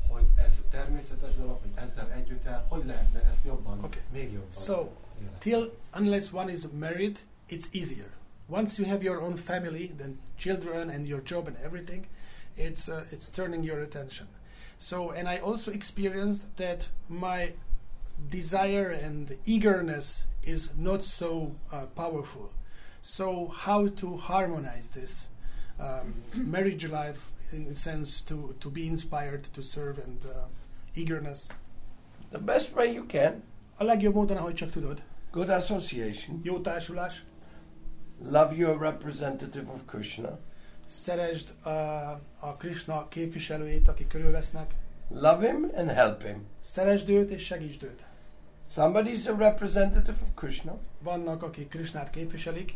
Hogy ez természetes dolog, hogy ezzel együtt el, hogy lehetne ezt jobban, Okay. még jobban So, élni? till unless one is married, it's easier. Once you have your own family, then children and your job and everything, it's uh, it's turning your attention. So, and I also experienced that my desire and eagerness is not so uh, powerful. So, how to harmonize this um, marriage life in a sense to to be inspired to serve and uh, eagerness? The best way you can. A legjobb módon, ahogy csak tudod. Good association. Jó társulás. Love your representative of Krishna. Szeresd uh, a Krishna képviselőjét, akik körülvesznek. Love him and help him. Szeresd őt és segítsd őt. Somebody is a representative of Krishna Vannak, akik Krishnát képviselik,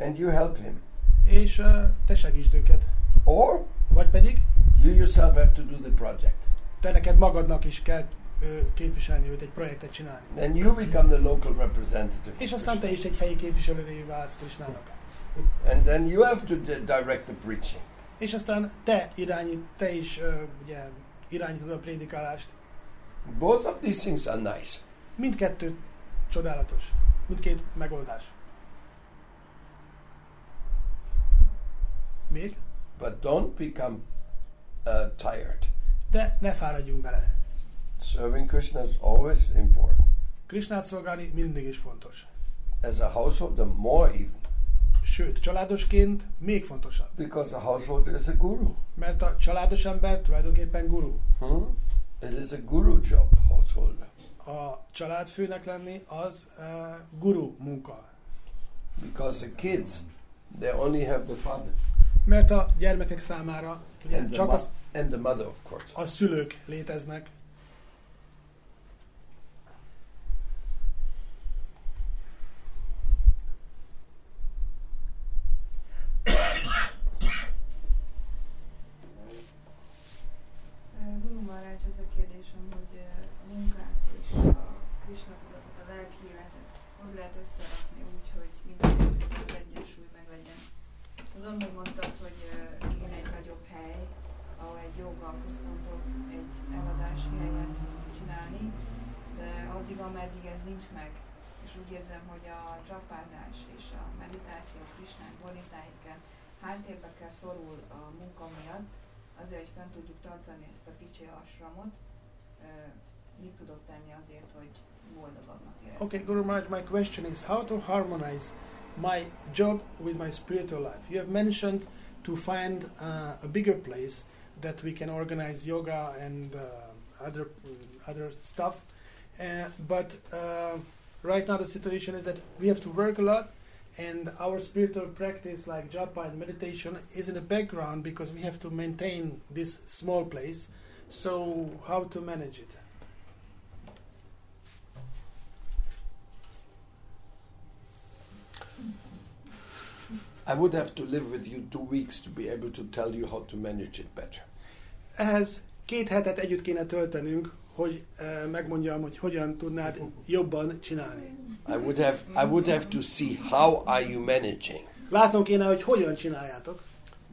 and you help him. és uh, te segítsd őket. Or Vagy pedig you yourself have to do the project. te neked magadnak is kell képviselni őt, egy projektet csinálni. Then you become the local representative. És aztán te is egy helyi képviselővé válsz Krishnának. And then you have to di- direct the preaching. És aztán te irányít, te is uh, ugye, irányítod a prédikálást. Both of these things are nice. Mindkettő csodálatos. Mindkét megoldás. Még? But don't become uh, tired. De ne fáradjunk bele. Serving Krishna is always important. Krishnát szolgálni mindig is fontos. As a household, the more even. Sőt, családosként még fontosabb. Because a household is a guru. Mert a családos ember tulajdonképpen guru. Hmm? It is a guru job, householder. A családfőnek lenni az uh, guru munka. Because the kids, they only have the father Mert a gyermekek számára ugye, and the, csak mo- az, and the mother, of course. a szülők léteznek. Guru Maharaj, az a kérdésem, hogy eh, a munkát és a Krishna tudatot, a lelki életet hogy lehet összerakni úgy, hogy mindenki egyensúly meg legyen. Tudom, hogy mondtad, hogy eh, kéne egy nagyobb hely, ahol egy eladási helyet csinálni, de addig, ameddig ez nincs meg, és úgy érzem, hogy a csapázás és a meditáció, Krishnák bonitáikkel háttérbe kell szorul a munka miatt, azért, hogy fent tudjuk tartani ezt a kicsi asramot, mit tudok tenni azért, hogy boldogabbnak érezzem. Okay, Guru Maharaj, my question is how to harmonize my job with my spiritual life. You have mentioned to find uh, a bigger place that we can organize yoga and uh, other other stuff. Uh, but uh, right now the situation is that we have to work a lot, and our spiritual practice, like japa and meditation, is in the background because we have to maintain this small place. So how to manage it? I would have to live with you two weeks to be able to tell you how to manage it better. Ehhez két hetet együtt kéne töltenünk, hogy uh, megmondjam, hogy hogyan tudnád jobban csinálni. I would have I would have to see how are you managing. Látnom kéne, hogy hogyan csináljátok,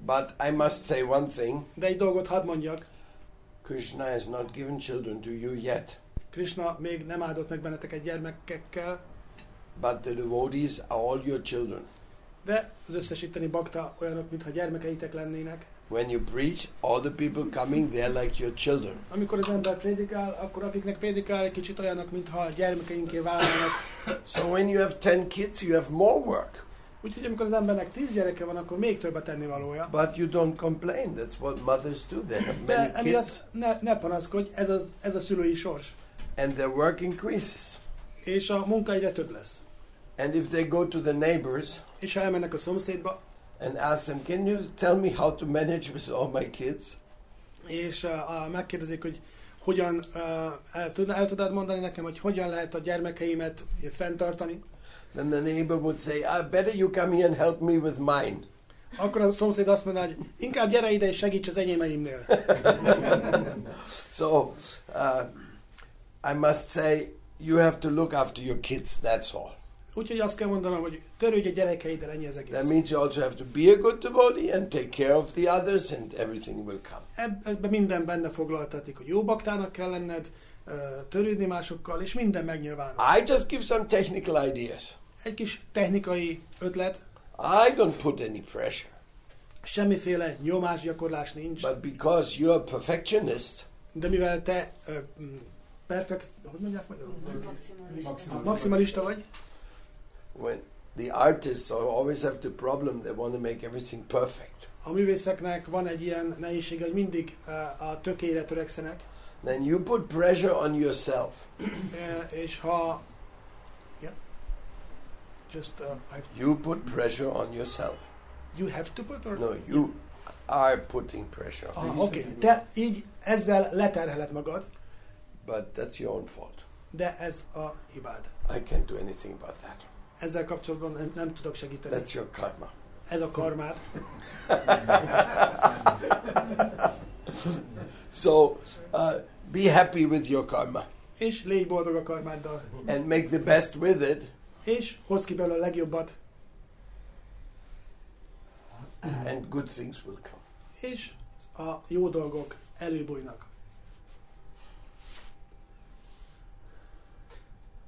But I must say one thing: de egy dolgot hadd mondjak, Krishna has not given children to you yet, Krishna még nem áldott meg benneteket gyermekekkel, but the devotees are all your children. de az összes itteni bakta olyanok, mintha gyermekeitek lennének. When you preach, all the people coming, they're like your children. Amikor az ember prédikál, akkor akiknek prédikál, egy kicsit olyanok, mintha gyermekeinké válnának. So when you have 10 kids, you have more work. Úgyhogy amikor az embernek tíz gyereke van, akkor még többet tenni valója. But you don't complain. That's what mothers do. They have De many kids, emiatt ne, ne panaszkodj, ez, az, ez a szülői sors. and their work increases. És a munka egyre több lesz. And if they go to the neighbors És ha elmennek a szomszédba, and ask them, "Can you tell me how to manage with all my kids?" és uh, megkérdezik, hogy hogyan uh, el, tud, el tudod mondani nekem, hogy hogyan lehet a gyermekeimet fenntartani, Then the neighbor would say, "I better you come here and help me with mine." akkor a szomszéd azt mondaná, hogy inkább gyere ide és segíts az enyémeimnél. So uh, I must say, you have to look after your kids. That's all. Úgyhogy azt kell mondanom, hogy törődj a gyerekeiddel, ennyi az egész. That means you also have to be a good devotee and take care of the others, and everything will come. Eb- ebben minden benne foglaltatik, hogy jó baktának kell lenned, törődni másokkal, és minden megnyilvánul. I just give some technical ideas. Egy kis technikai ötlet, I don't put any pressure. semmiféle nyomásgyakorlás nincs, But because you're a perfectionist, de mivel te m, perfekt, hogy mondják magyarul? Maximalista. Maximalista vagy, when the artists always have the problem, they want to make everything perfect. a művészeknek van egy ilyen nehézsége, hogy mindig ö, a tökére törekszenek, Then you put pressure on yourself. ö, és ha... Yeah. Just, uh, You put pressure on yourself. you have to put, or... No, you are putting pressure on Ah, yourself. Oké, okay. te így ezzel leterheled magad, But that's your own fault. de ez a hibád. I can't do anything about that. Ezzel kapcsolatban nem, nem tudok segíteni. That's your karma. Ez a karmád. So uh, be happy with your karma És légy boldog a karmáddal. and make the best with it, És hozd ki belőle a legjobbat. and good things will come. És a jó dolgok előbújnak.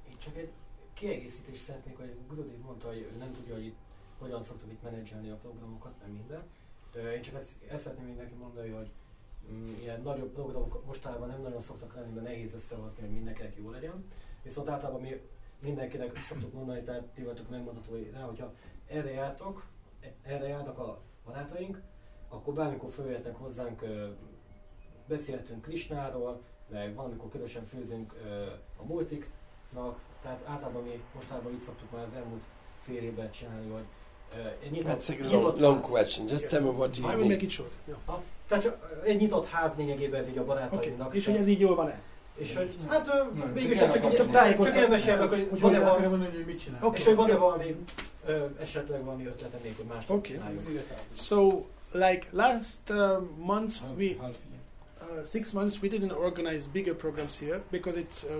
Én csak egy kiegészítést szeretnék, hogy Gudodik mondta, hogy nem tudja, hogy itt hogyan szoktuk itt menedzselni a programokat, nem minden. De én csak ezt, ezt szeretném még neki mondani, hogy mm, ilyen nagyobb programok mostanában nem nagyon szoktak lenni, mert nehéz összehozni, hogy mindenkinek jó legyen. Viszont általában mi mindenkinek szoktuk mondani, tehát ti vagytok megmondható, hogy rá, hogyha erre jártok, erre jártak a barátaink, akkor bármikor följöhetnek hozzánk, beszélhetünk Krisnáról, meg valamikor közösen főzünk a multiknak, tehát általában mi mostában így szoktuk már az elmúlt fél évben csinálni, hogy egy nyitott, That's a nyitott long, long ház. question. Just tell me what I you will make need. it short. Jó. Ha, tehát csak egy nyitott ház lényegében ez így a Oké. barátainknak. És hogy ez így jól van-e? És hogy, hát mégis csak egy, csak tájékoztat- csak elmesélek, hogy van-e valami, hogy mit csinál. Oké. és hogy van-e valami, esetleg valami ötletem még, hogy Oké. csináljuk. So, like last uh, month, we uh, six months we didn't organize bigger programs here because it's uh,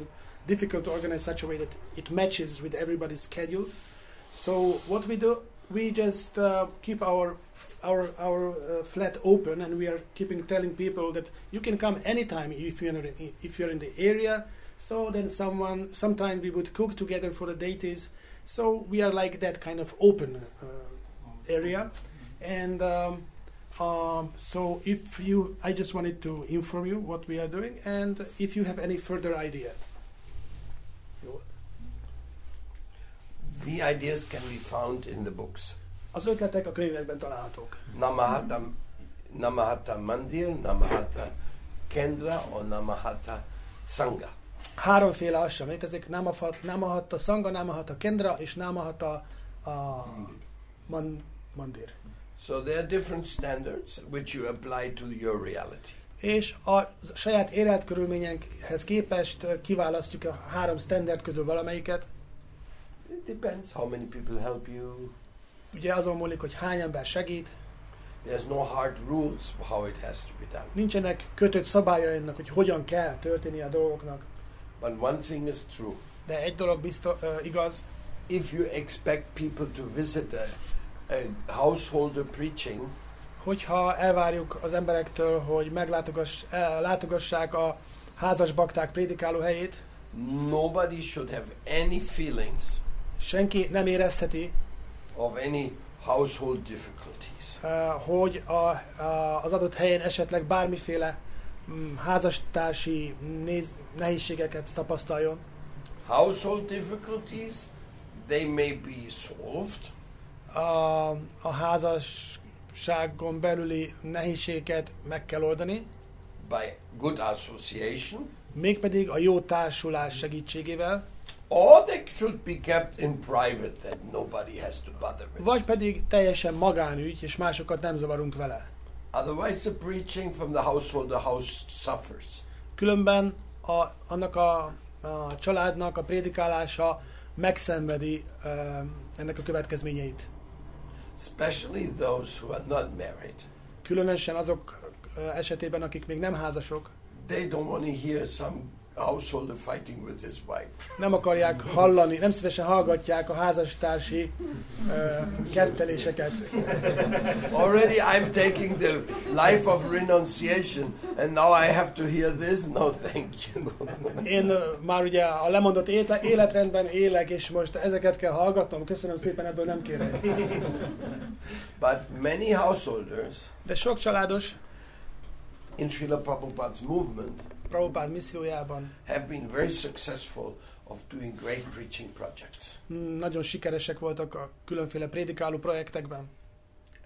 difficult to organize such a way that it matches with everybody's schedule. So what we do, we just uh, keep our our our uh, flat open, and we are keeping telling people that you can come anytime if you're in, if you're in the area. So then someone sometime we would cook together for the deities. So we are like that kind of open uh, area, and. Um, um, so if you, I just wanted to inform you what we are doing, and if you have any further idea. The ideas can be found in the books. Az ötletek a könyvekben találhatók. Namahata, Namahata Mandir, Namahata Kendra or Namahata Sangha. Háromféle sem létezik, Namahat, Namahata Sangha, Namahata Kendra és Namahata a man, Mandir. So there are different standards which you apply to your reality. És a saját életkörülményekhez képest kiválasztjuk a három standard közül valamelyiket. It depends how many people help you. Ugye azon múlik, hogy hány ember segít. There's no hard rules how it has to be done. Nincsenek kötött szabályainak, hogy hogyan kell történni a dolgoknak. But one thing is true. De egy dolog biztos, uh, igaz, If you expect people to visit a, a householder preaching, hogyha elvárjuk az emberektől, hogy meglátogass, el- látogassák a házas bakták prédikáló helyét, nobody should have any feelings senki nem érezheti, of any household difficulties. uh, hogy a, a, az adott helyen esetleg bármiféle mm, házastársi néz, nehézségeket tapasztaljon. Household difficulties, they may be solved A, a házasságon belüli nehézségeket meg kell oldani, by good association, mégpedig a jó társulás segítségével, or they should be kept in private that nobody has to bother with. vagy pedig teljesen magánügy, és másokat nem zavarunk vele. Otherwise, the preaching from the householder house suffers. Különben a, annak a, a családnak a prédikálása megszenvedi uh, ennek a következményeit. especially those who are not married. Különösen azok esetében, akik még nem házasok, They don't want to hear some householder fighting with his wife. nem akarják hallani, nem szívesen hallgatják a házastársi uh, ketteléseket. Already I'm taking the life of renunciation, and now I have to hear this? No, thank you. Én már ugye a lemondott éle, életrendben élek, és most ezeket kell hallgatnom, köszönöm szépen, ebből nem kérek. but many householders De sok családos in Srila Prabhupada's movement Prabhupád missziójában have been very successful of doing great preaching projects. mm, nagyon sikeresek voltak a különféle prédikáló projektekben.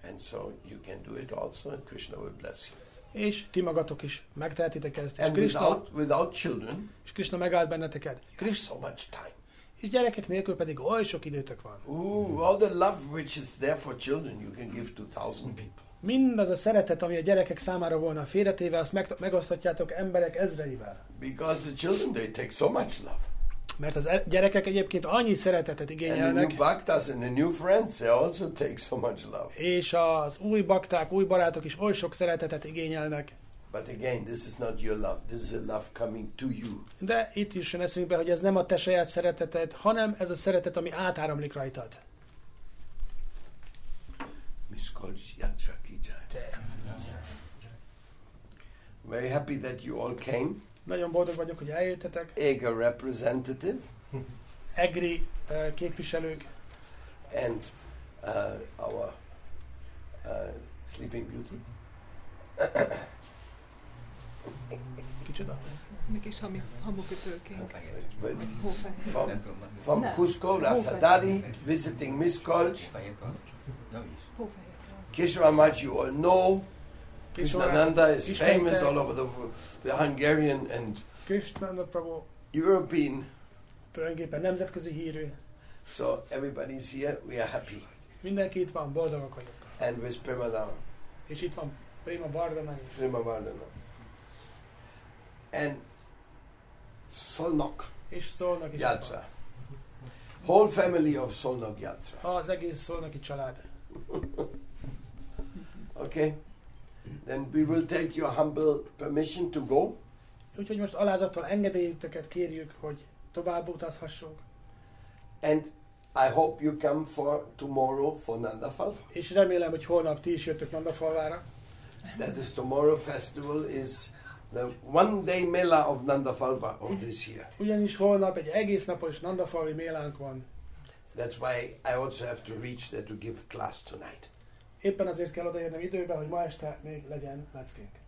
And so you can do it also, and Krishna will bless you. És ti magatok is megtehetitek ezt. És And Krishna, without, without children, és Krishna megáld benneteket. have so much time. És gyerekek nélkül pedig oly sok időtök van. Ooh, all the love which is there for children, you can give to thousand people. Mindaz a szeretet, ami a gyerekek számára volna félretéve, azt meg, megoszthatjátok emberek ezreivel. Because the children, they take so much love. Mert az e- gyerekek egyébként annyi szeretetet And the new igényelnek, bhaktas and the new friends, they also take so much love. és az új bakták, új barátok is oly sok szeretetet igényelnek. But again, this is not your love. This is a love coming to you. De itt is eszünkbe, hogy ez nem a te saját szereteted, hanem ez a szeretet, ami átáramlik rajtad. Miskolc jai. Very happy that you all came. Nagyon boldog vagyok, hogy eljöttetek. Ega representative EGRI eh, képviselők, and uh, our uh, Sleeping Beauty. kicsoda. Mi kis hami, hamukötőkénk. From, from No. Cusco, Rasadali, visiting Miskolc. Hófehér. Kishramat, you all know. Krishnananda is famous all over the, the Hungarian and Krishnanda Prabhu European. tulajdonképpen nemzetközi hírű. So everybody's here. We are happy. Mindenki itt van, boldogak vagyok. And with Premadam, És itt van Prima Vardana is. Prima Vardhana. And Solnok És szólnak is. Whole family of Solnok Yatra. Az egész szólnaki család. Okay? Then we will take your humble permission to go. Úgyhogy most alázattal engedélyüteket kérjük, hogy tovább utazhassunk. And I hope you come for tomorrow for Nandafal. És remélem, hogy holnap ti is jöttök Nandafalvára. That is tomorrow festival is the one day mela of Nandafalva of this year. Ugyanis holnap egy egész napos Nandafalvi mélánk van. That's why I also have to reach there to give class tonight. Éppen azért kell odaérnem időben, hogy ma este még legyen leckénk.